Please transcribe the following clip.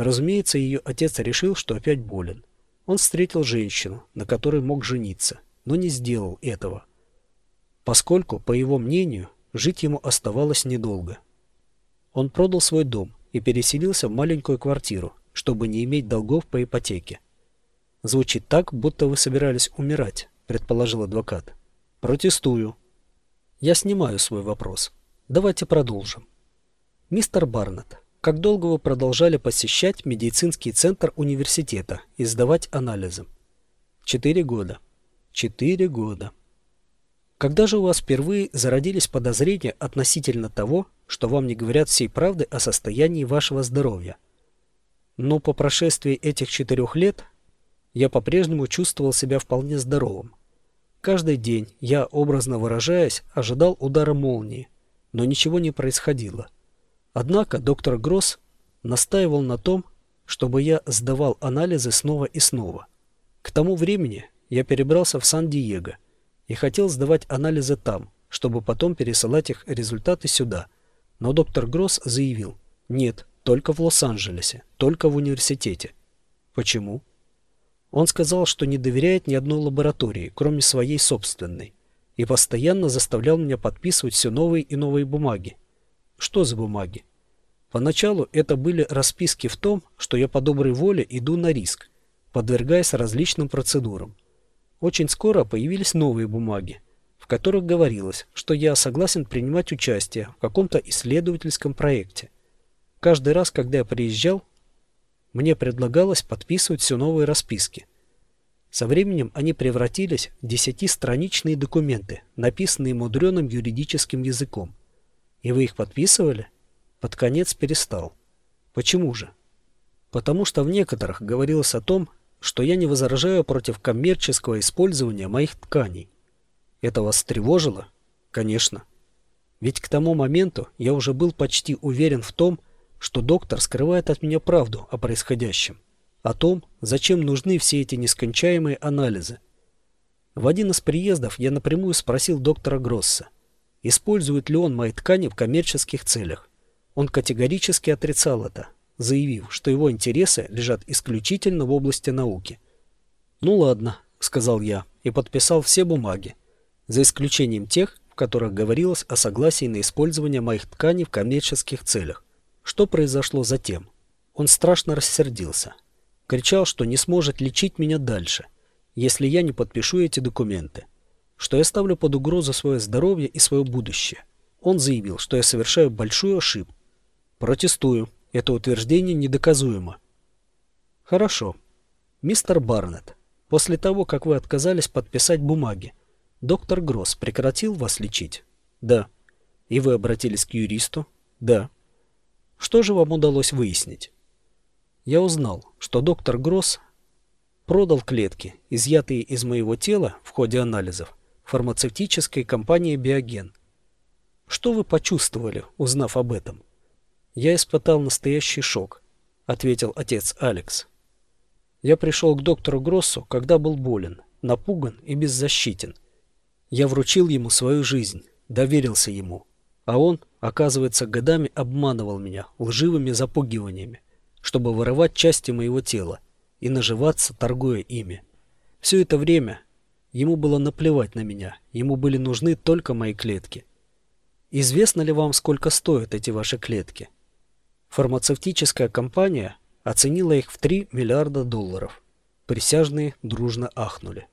Разумеется, ее отец решил, что опять болен. Он встретил женщину, на которой мог жениться, но не сделал этого. Поскольку, по его мнению, жить ему оставалось недолго. Он продал свой дом и переселился в маленькую квартиру, чтобы не иметь долгов по ипотеке. Звучит так, будто вы собирались умирать, предположил адвокат. Протестую. Я снимаю свой вопрос. Давайте продолжим. Мистер Барнетт, как долго вы продолжали посещать медицинский центр университета и сдавать анализы? Четыре года. Четыре года. Когда же у вас впервые зародились подозрения относительно того, что вам не говорят всей правды о состоянии вашего здоровья? Но по прошествии этих четырех лет я по-прежнему чувствовал себя вполне здоровым. Каждый день я, образно выражаясь, ожидал удара молнии, но ничего не происходило. Однако доктор Гросс настаивал на том, чтобы я сдавал анализы снова и снова. К тому времени я перебрался в Сан-Диего – и хотел сдавать анализы там, чтобы потом пересылать их результаты сюда. Но доктор Гросс заявил, нет, только в Лос-Анджелесе, только в университете. Почему? Он сказал, что не доверяет ни одной лаборатории, кроме своей собственной, и постоянно заставлял меня подписывать все новые и новые бумаги. Что за бумаги? Поначалу это были расписки в том, что я по доброй воле иду на риск, подвергаясь различным процедурам. Очень скоро появились новые бумаги, в которых говорилось, что я согласен принимать участие в каком-то исследовательском проекте. Каждый раз, когда я приезжал, мне предлагалось подписывать все новые расписки. Со временем они превратились в десятистраничные документы, написанные мудреным юридическим языком. И вы их подписывали? Под конец перестал. Почему же? Потому что в некоторых говорилось о том, что я не возражаю против коммерческого использования моих тканей. Это вас тревожило? Конечно. Ведь к тому моменту я уже был почти уверен в том, что доктор скрывает от меня правду о происходящем, о том, зачем нужны все эти нескончаемые анализы. В один из приездов я напрямую спросил доктора Гросса, использует ли он мои ткани в коммерческих целях. Он категорически отрицал это, заявив, что его интересы лежат исключительно в области науки. «Ну ладно», — сказал я и подписал все бумаги, за исключением тех, в которых говорилось о согласии на использование моих тканей в коммерческих целях. Что произошло затем? Он страшно рассердился. Кричал, что не сможет лечить меня дальше, если я не подпишу эти документы, что я ставлю под угрозу свое здоровье и свое будущее. Он заявил, что я совершаю большую ошибку. Протестую. Это утверждение недоказуемо. Хорошо. Мистер Барнетт, после того, как вы отказались подписать бумаги, доктор Гросс прекратил вас лечить? Да. И вы обратились к юристу? Да. Что же вам удалось выяснить? Я узнал, что доктор Гросс продал клетки, изъятые из моего тела в ходе анализов, фармацевтической компании «Биоген». Что вы почувствовали, узнав об этом? «Я испытал настоящий шок», — ответил отец Алекс. «Я пришел к доктору Гроссу, когда был болен, напуган и беззащитен. Я вручил ему свою жизнь, доверился ему, а он, оказывается, годами обманывал меня лживыми запугиваниями, чтобы вырывать части моего тела и наживаться, торгуя ими. Все это время ему было наплевать на меня, ему были нужны только мои клетки. Известно ли вам, сколько стоят эти ваши клетки?» Фармацевтическая компания оценила их в 3 миллиарда долларов. Присяжные дружно ахнули.